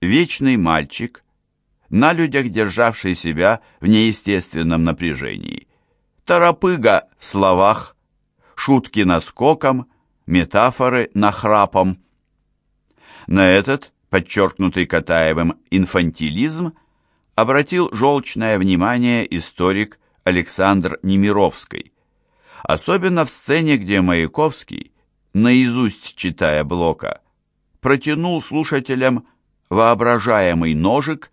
вечный мальчик, на людях державший себя в неестественном напряжении. Торопыга в словах, шутки наскоком, метафоры нахрапом. На этот, подчеркнутый Катаевым, инфантилизм обратил желчное внимание историк Александр Немировский. Особенно в сцене, где Маяковский, наизусть читая Блока, протянул слушателям воображаемый ножик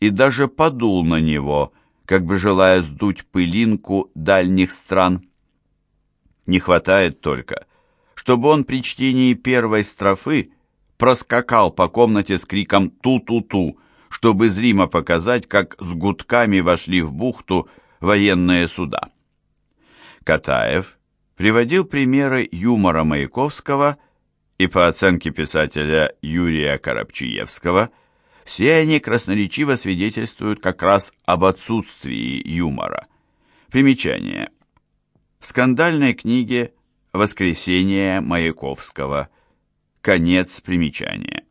и даже подул на него, как бы желая сдуть пылинку дальних стран. Не хватает только, чтобы он при чтении первой строфы проскакал по комнате с криком «ту-ту-ту», чтобы зримо показать, как с гудками вошли в бухту военные суда. Катаев приводил примеры юмора Маяковского и, по оценке писателя Юрия Коробчиевского, все они красноречиво свидетельствуют как раз об отсутствии юмора. Примечание. В скандальной книге «Воскресение Маяковского». Конец примечания.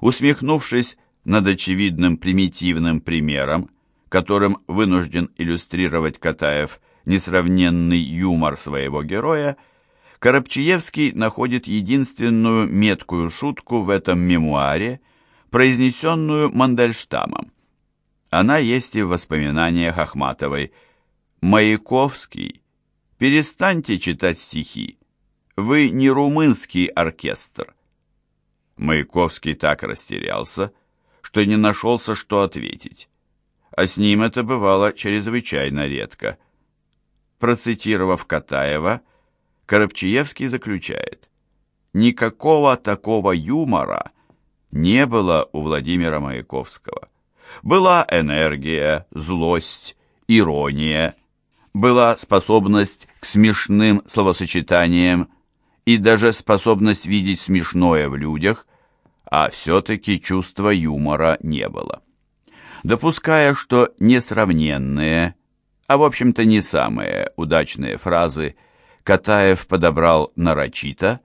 Усмехнувшись над очевидным примитивным примером, которым вынужден иллюстрировать Катаев несравненный юмор своего героя, Коробчиевский находит единственную меткую шутку в этом мемуаре, произнесенную Мандельштамом. Она есть и в воспоминаниях Ахматовой. «Маяковский, перестаньте читать стихи. Вы не румынский оркестр». Маяковский так растерялся, что не нашелся, что ответить. А с ним это бывало чрезвычайно редко. Процитировав Катаева, Коробчиевский заключает, «Никакого такого юмора не было у Владимира Маяковского. Была энергия, злость, ирония, была способность к смешным словосочетаниям и даже способность видеть смешное в людях, а все-таки чувства юмора не было. Допуская, что несравненные, а в общем-то не самые удачные фразы Катаев подобрал нарочито,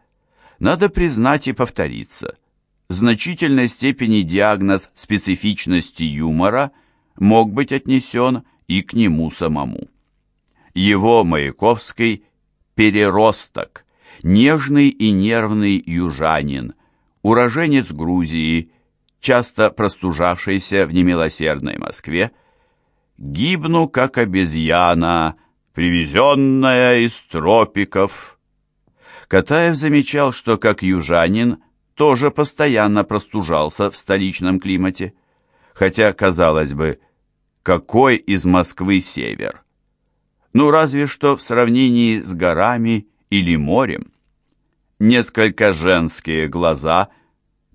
надо признать и повториться. В значительной степени диагноз специфичности юмора мог быть отнесен и к нему самому. Его Маяковский переросток, нежный и нервный южанин, уроженец Грузии, часто простужавшийся в немилосердной Москве, «Гибну, как обезьяна, привезенная из тропиков». Катаев замечал, что, как южанин, тоже постоянно простужался в столичном климате, хотя, казалось бы, какой из Москвы север? Ну, разве что в сравнении с горами или морем. Несколько женские глаза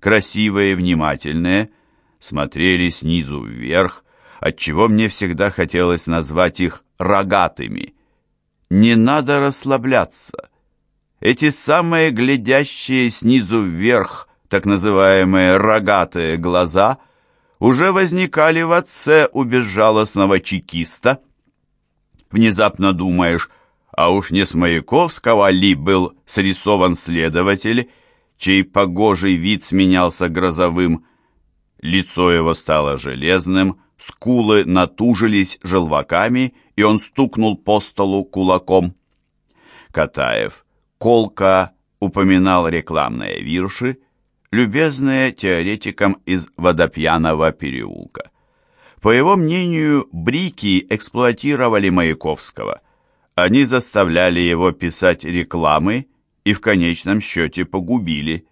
красивые и внимательные, смотрели снизу вверх, отчего мне всегда хотелось назвать их рогатыми. Не надо расслабляться. Эти самые глядящие снизу вверх, так называемые рогатые глаза, уже возникали в отце у безжалостного чекиста. Внезапно думаешь, а уж не с Маяковского ли был срисован следователь, чей погожий вид сменялся грозовым. Лицо его стало железным, скулы натужились желваками, и он стукнул по столу кулаком. Катаев колко упоминал рекламные вирши, любезные теоретикам из Водопьяного переулка. По его мнению, брики эксплуатировали Маяковского. Они заставляли его писать рекламы и в конечном счете погубили.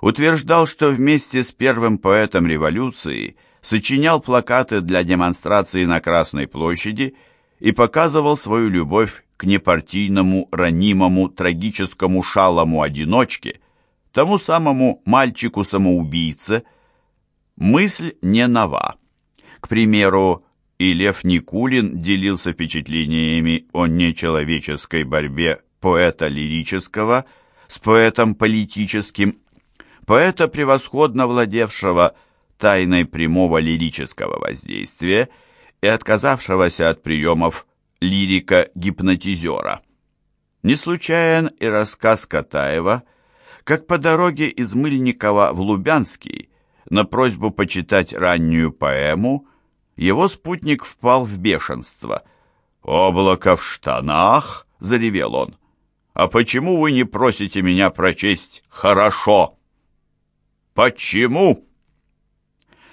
Утверждал, что вместе с первым поэтом революции сочинял плакаты для демонстрации на Красной площади и показывал свою любовь к непартийному, ранимому, трагическому шалому одиночке, тому самому мальчику-самоубийце. Мысль не нова. К примеру, и Лев Никулин делился впечатлениями о нечеловеческой борьбе поэта лирического с поэтом политическим, поэта, превосходно владевшего тайной прямого лирического воздействия и отказавшегося от приемов лирика-гипнотизера. Не случайен и рассказ Катаева, как по дороге из Мыльникова в Лубянский на просьбу почитать раннюю поэму, его спутник впал в бешенство. «Облако в штанах!» — заревел он. «А почему вы не просите меня прочесть хорошо?» «Почему?»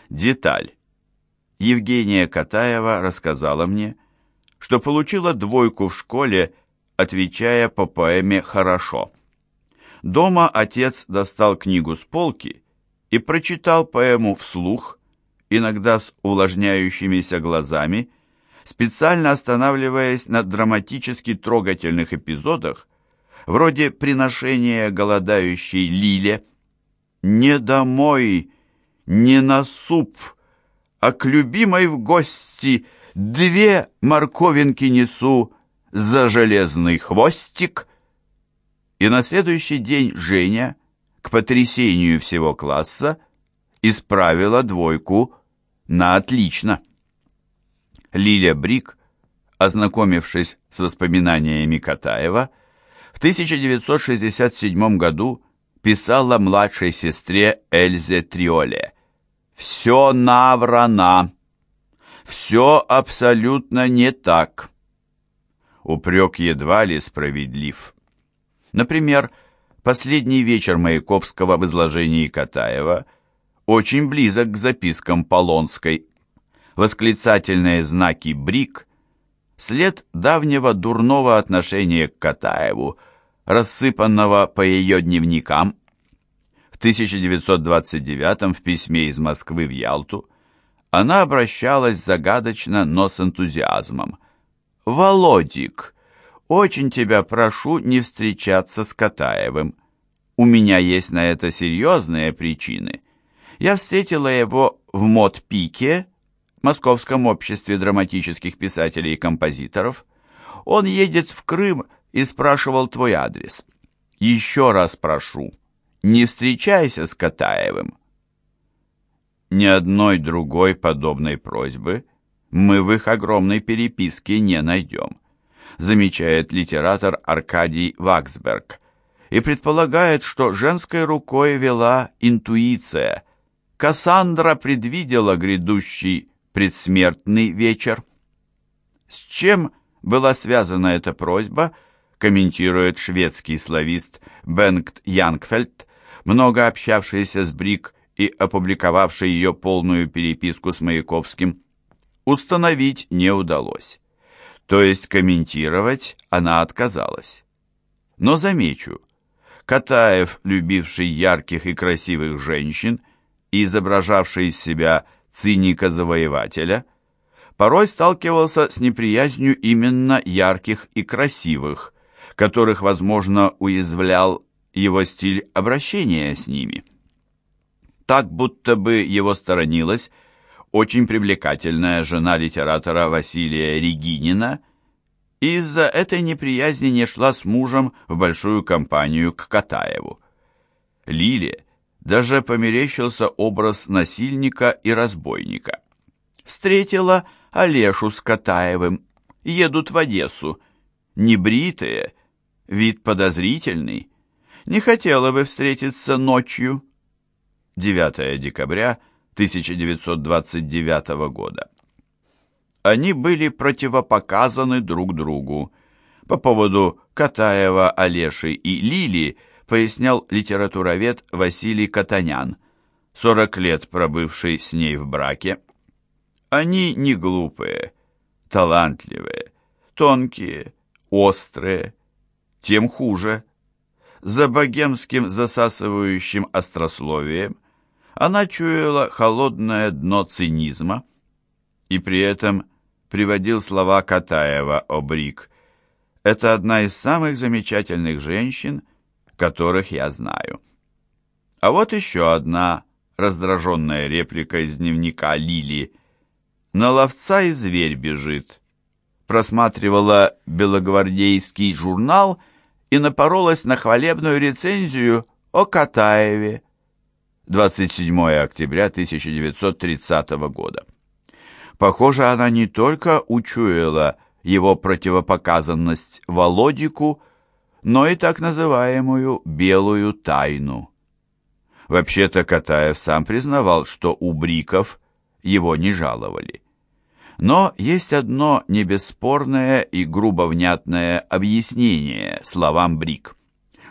Деталь. Евгения Катаева рассказала мне, что получила двойку в школе, отвечая по поэме «Хорошо». Дома отец достал книгу с полки и прочитал поэму вслух, иногда с увлажняющимися глазами, специально останавливаясь на драматически трогательных эпизодах, вроде приношения голодающей Лиле «Не домой, не на суп, а к любимой в гости две морковинки несу за железный хвостик». И на следующий день Женя, к потрясению всего класса, исправила двойку на отлично. Лиля Брик, ознакомившись с воспоминаниями Катаева, в 1967 году писала младшей сестре Эльзе Триоле «Все наврана, все абсолютно не так». Упрек едва ли справедлив. Например, последний вечер Маяковского в изложении Катаева – очень близок к запискам Полонской. Восклицательные знаки «Брик» — след давнего дурного отношения к Катаеву, рассыпанного по ее дневникам. В 1929 в письме из Москвы в Ялту она обращалась загадочно, но с энтузиазмом. «Володик, очень тебя прошу не встречаться с Катаевым. У меня есть на это серьезные причины» я встретила его в Мод-Пике, Московском обществе драматических писателей и композиторов. Он едет в Крым и спрашивал твой адрес. Еще раз прошу, не встречайся с Катаевым. Ни одной другой подобной просьбы мы в их огромной переписке не найдем, замечает литератор Аркадий Ваксберг, и предполагает, что женской рукой вела интуиция – Кассандра предвидела грядущий предсмертный вечер. С чем была связана эта просьба, комментирует шведский славист Бенгт Янгфельд, много общавшийся с Брик и опубликовавший ее полную переписку с Маяковским, установить не удалось. То есть комментировать она отказалась. Но замечу, Катаев, любивший ярких и красивых женщин, изображавший из себя циника-завоевателя, порой сталкивался с неприязнью именно ярких и красивых, которых, возможно, уязвлял его стиль обращения с ними. Так будто бы его сторонилась очень привлекательная жена литератора Василия Регинина, из-за этой неприязни не шла с мужем в большую компанию к Катаеву. Лилия даже померещился образ насильника и разбойника. Встретила Олешу с Катаевым, едут в Одессу, небритые, вид подозрительный, не хотела бы встретиться ночью. 9 декабря 1929 года. Они были противопоказаны друг другу. По поводу Катаева, Олеши и Лили – пояснял литературовед Василий Катанян, 40 лет пробывший с ней в браке. Они не глупые, талантливые, тонкие, острые, тем хуже. За богемским засасывающим острословием она чуяла холодное дно цинизма и при этом приводил слова Катаева о Брик. Это одна из самых замечательных женщин, которых я знаю. А вот еще одна раздраженная реплика из дневника Лили. «На ловца и зверь бежит». Просматривала белогвардейский журнал и напоролась на хвалебную рецензию о Катаеве. 27 октября 1930 года. Похоже, она не только учуяла его противопоказанность Володику, но и так называемую «белую тайну». Вообще-то Катаев сам признавал, что у Бриков его не жаловали. Но есть одно небесспорное и грубо внятное объяснение словам Брик.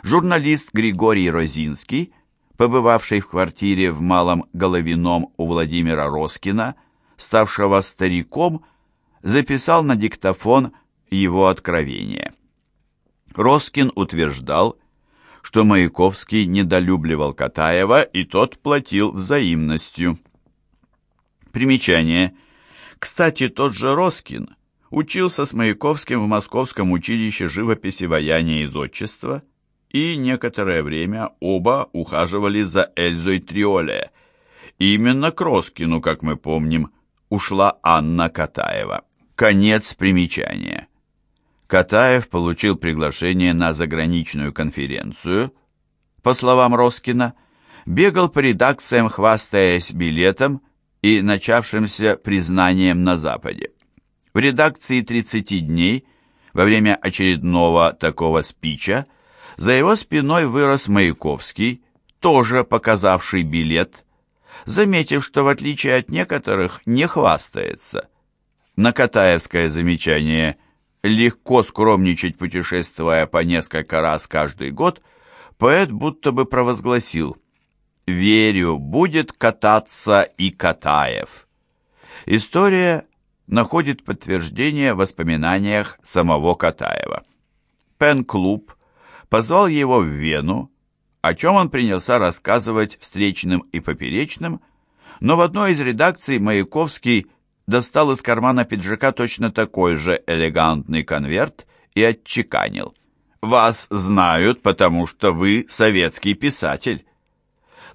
Журналист Григорий Розинский, побывавший в квартире в Малом Головином у Владимира Роскина, ставшего стариком, записал на диктофон его откровение. Роскин утверждал, что Маяковский недолюбливал Катаева, и тот платил взаимностью. Примечание. Кстати, тот же Роскин учился с Маяковским в Московском училище живописи, ваяния и зодчества, и некоторое время оба ухаживали за Эльзой Триоле. Именно к Роскину, как мы помним, ушла Анна Катаева. Конец примечания. Катаев получил приглашение на заграничную конференцию. По словам Роскина, бегал по редакциям, хвастаясь билетом и начавшимся признанием на Западе. В редакции «30 дней» во время очередного такого спича за его спиной вырос Маяковский, тоже показавший билет, заметив, что в отличие от некоторых не хвастается. На Катаевское замечание – легко скромничать, путешествуя по несколько раз каждый год, поэт будто бы провозгласил «Верю, будет кататься и Катаев». История находит подтверждение в воспоминаниях самого Катаева. Пен-клуб позвал его в Вену, о чем он принялся рассказывать встречным и поперечным, но в одной из редакций Маяковский – достал из кармана пиджака точно такой же элегантный конверт и отчеканил. «Вас знают, потому что вы советский писатель».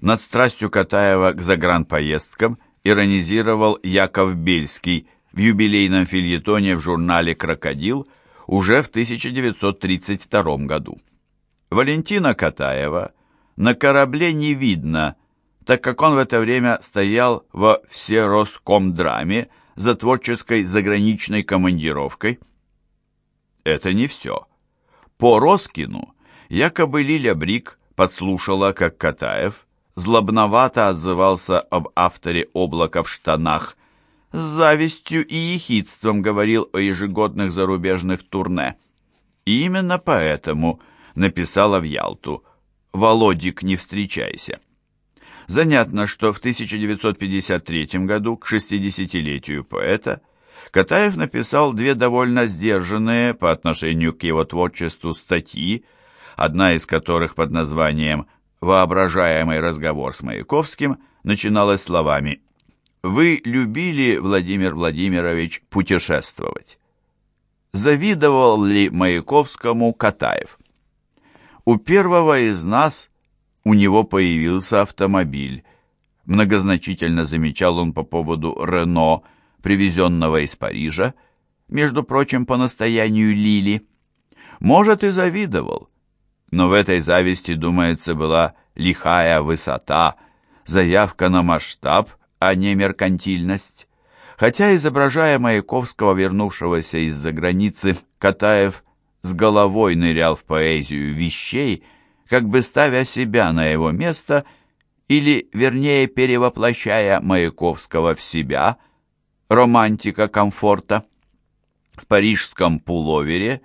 Над страстью Катаева к загранпоездкам иронизировал Яков Бельский в юбилейном фильетоне в журнале «Крокодил» уже в 1932 году. Валентина Катаева на корабле не видно, так как он в это время стоял во всероскомдраме за творческой заграничной командировкой. Это не все. По Роскину якобы Лиля Брик подслушала, как Катаев злобновато отзывался об авторе «Облака в штанах», с завистью и ехидством говорил о ежегодных зарубежных турне. И именно поэтому написала в Ялту «Володик, не встречайся». Занятно, что в 1953 году, к 60-летию поэта, Катаев написал две довольно сдержанные по отношению к его творчеству статьи, одна из которых под названием «Воображаемый разговор с Маяковским» начиналась словами «Вы любили, Владимир Владимирович, путешествовать». Завидовал ли Маяковскому Катаев? У первого из нас – у него появился автомобиль. Многозначительно замечал он по поводу «Рено», привезенного из Парижа, между прочим, по настоянию Лили. Может, и завидовал, но в этой зависти, думается, была лихая высота, заявка на масштаб, а не меркантильность. Хотя, изображая Маяковского, вернувшегося из-за границы, Катаев с головой нырял в поэзию вещей – как бы ставя себя на его место или, вернее, перевоплощая Маяковского в себя, романтика комфорта. В парижском пуловере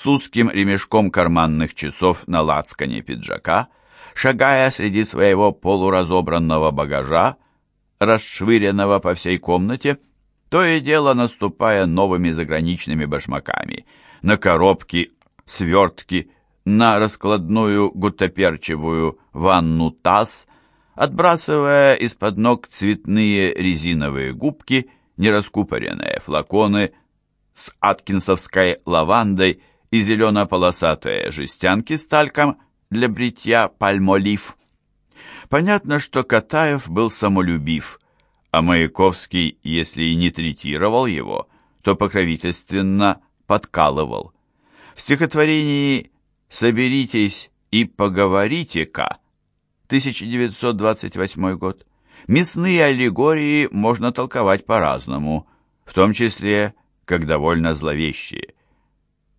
с узким ремешком карманных часов на лацкане пиджака, шагая среди своего полуразобранного багажа, расшвыренного по всей комнате, то и дело наступая новыми заграничными башмаками на коробки, свертки, на раскладную гутоперчевую ванну таз, отбрасывая из-под ног цветные резиновые губки, нераскупоренные флаконы с аткинсовской лавандой и зелено-полосатые жестянки с тальком для бритья пальмолив. Понятно, что Катаев был самолюбив, а Маяковский, если и не третировал его, то покровительственно подкалывал. В стихотворении «Соберитесь и поговорите-ка» 1928 год. Мясные аллегории можно толковать по-разному, в том числе как довольно зловещие.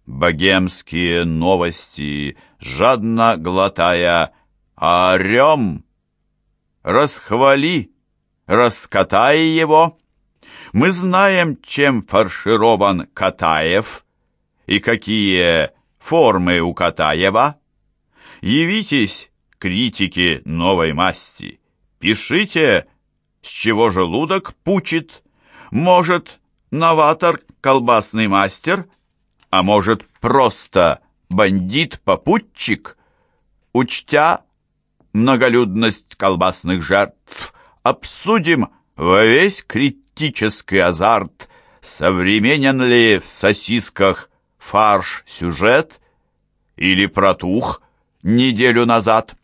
Богемские новости, жадно глотая, орем, расхвали, раскатай его. Мы знаем, чем фарширован Катаев и какие формы у Катаева. Явитесь, критики новой масти, пишите, с чего желудок пучит. Может, новатор, колбасный мастер, а может, просто бандит-попутчик, учтя многолюдность колбасных жертв, обсудим во весь критический азарт, современен ли в сосисках фарш сюжет или протух неделю назад.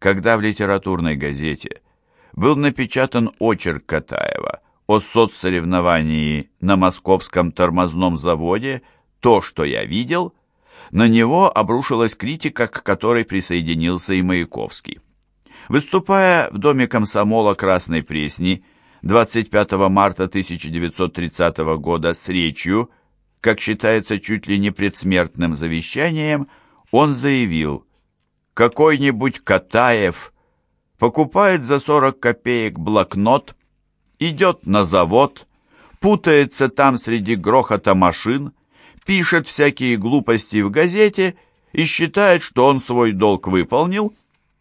Когда в литературной газете был напечатан очерк Катаева о соцсоревновании на московском тормозном заводе «То, что я видел», на него обрушилась критика, к которой присоединился и Маяковский. Выступая в Доме комсомола Красной Пресни 25 марта 1930 года с речью, как считается чуть ли не предсмертным завещанием, он заявил «Какой-нибудь Катаев покупает за 40 копеек блокнот, идет на завод, путается там среди грохота машин, пишет всякие глупости в газете и считает, что он свой долг выполнил,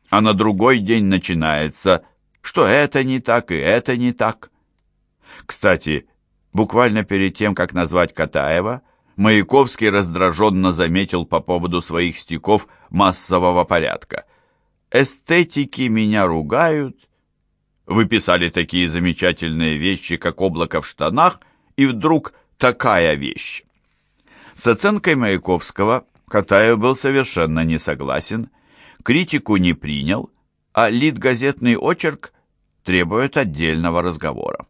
а на другой день начинается, что это не так и это не так. Кстати, буквально перед тем, как назвать Катаева, Маяковский раздраженно заметил по поводу своих стихов массового порядка. «Эстетики меня ругают». Вы писали такие замечательные вещи, как «Облако в штанах», и вдруг такая вещь. С оценкой Маяковского Катаев был совершенно не согласен, критику не принял, а литгазетный очерк требует отдельного разговора.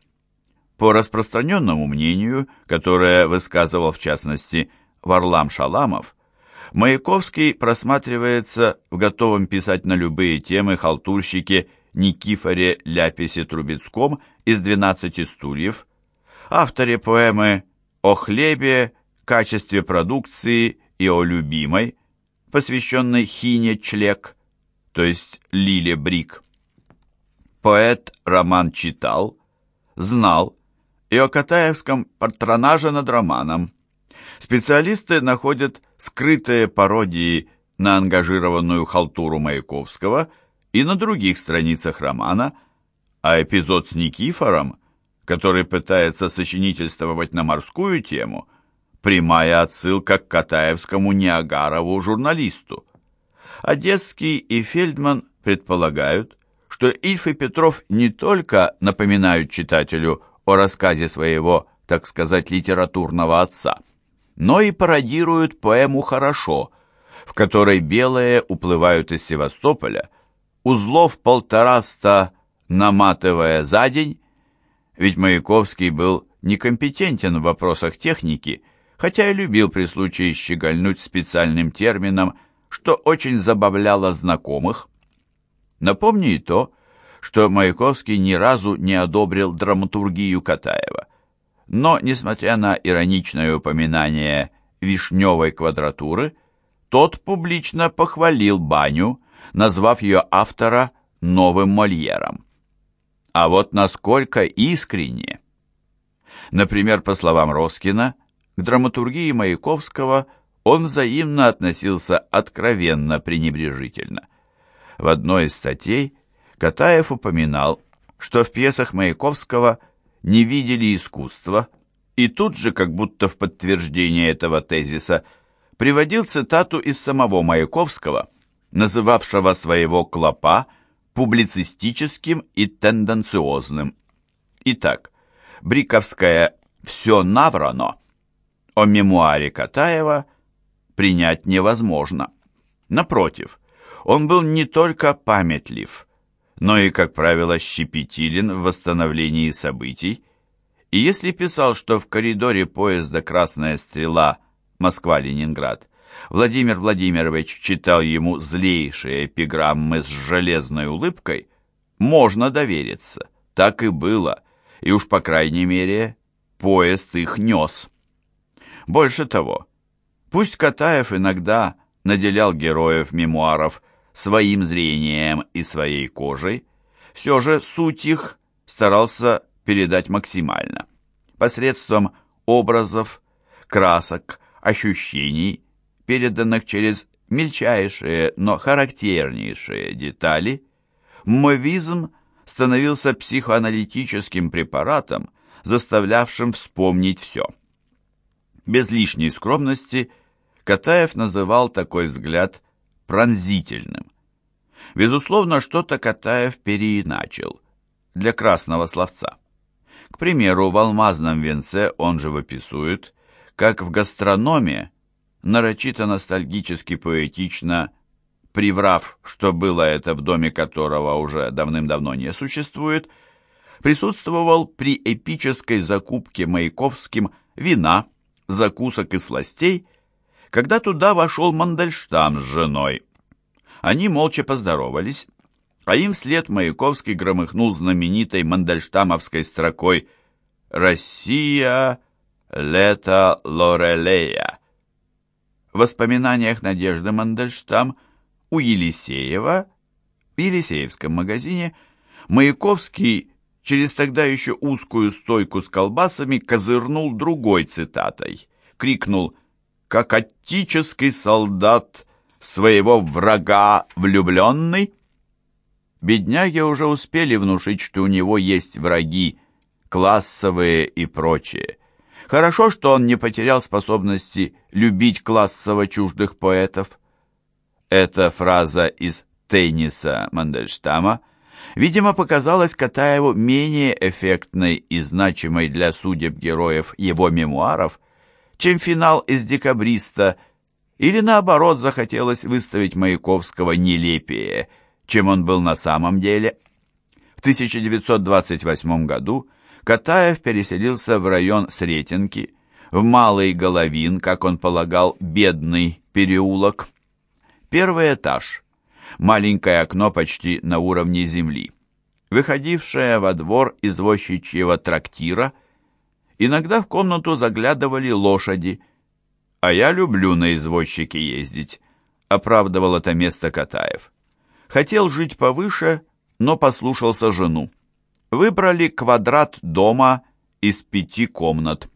По распространенному мнению, которое высказывал в частности Варлам Шаламов, Маяковский просматривается в готовом писать на любые темы халтурщике Никифоре Ляписе Трубецком из «12 стульев», авторе поэмы «О хлебе, качестве продукции и о любимой, посвященной Хине Члек, то есть Лиле Брик. Поэт роман читал, знал и о Катаевском патронаже над романом. Специалисты находят скрытые пародии на ангажированную халтуру Маяковского и на других страницах романа, а эпизод с Никифором, который пытается сочинительствовать на морскую тему – прямая отсылка к Катаевскому Ниагарову журналисту. Одесский и Фельдман предполагают, что Ильф и Петров не только напоминают читателю о рассказе своего, так сказать, литературного отца, но и пародируют поэму «Хорошо», в которой белые уплывают из Севастополя, узлов полтораста наматывая за день, ведь Маяковский был некомпетентен в вопросах техники – хотя и любил при случае щегольнуть специальным термином, что очень забавляло знакомых. Напомню и то, что Маяковский ни разу не одобрил драматургию Катаева. Но, несмотря на ироничное упоминание «вишневой квадратуры», тот публично похвалил Баню, назвав ее автора новым Мольером. А вот насколько искренне! Например, по словам Роскина, к драматургии Маяковского он взаимно относился откровенно пренебрежительно. В одной из статей Катаев упоминал, что в пьесах Маяковского не видели искусства, и тут же, как будто в подтверждение этого тезиса, приводил цитату из самого Маяковского, называвшего своего клопа публицистическим и тенденциозным. Итак, Бриковская «все наврано» о мемуаре Катаева принять невозможно. Напротив, он был не только памятлив, но и, как правило, щепетилен в восстановлении событий, и если писал, что в коридоре поезда «Красная стрела» Москва-Ленинград Владимир Владимирович читал ему злейшие эпиграммы с железной улыбкой, можно довериться. Так и было, и уж по крайней мере поезд их нес. Больше того, пусть Катаев иногда наделял героев мемуаров своим зрением и своей кожей, все же суть их старался передать максимально. Посредством образов, красок, ощущений, переданных через мельчайшие, но характернейшие детали, мовизм становился психоаналитическим препаратом, заставлявшим вспомнить все. Без лишней скромности Катаев называл такой взгляд пронзительным. Безусловно, что-то Катаев переиначил для красного словца. К примеру, в «Алмазном венце» он живописует, как в гастрономе, нарочито ностальгически поэтично, приврав, что было это в доме которого уже давным-давно не существует, присутствовал при эпической закупке Маяковским вина, закусок и сластей, когда туда вошел Мандельштам с женой. Они молча поздоровались, а им вслед Маяковский громыхнул знаменитой мандельштамовской строкой «Россия, лето Лорелея». В воспоминаниях Надежды Мандельштам у Елисеева в Елисеевском магазине Маяковский через тогда еще узкую стойку с колбасами козырнул другой цитатой. Крикнул «Как аттический солдат своего врага влюбленный?» Бедняги уже успели внушить, что у него есть враги, классовые и прочие. Хорошо, что он не потерял способности любить классово чуждых поэтов. Эта фраза из тенниса Мандельштама, видимо, показалась Катаеву менее эффектной и значимой для судеб героев его мемуаров, чем финал из «Декабриста», или наоборот захотелось выставить Маяковского нелепее – чем он был на самом деле. В 1928 году Катаев переселился в район Сретенки, в Малый Головин, как он полагал, бедный переулок. Первый этаж. Маленькое окно почти на уровне земли. Выходившее во двор извозчичьего трактира. Иногда в комнату заглядывали лошади. А я люблю на извозчике ездить, оправдывал это место Катаев. Хотел жить повыше, но послушался жену. Выбрали квадрат дома из пяти комнат.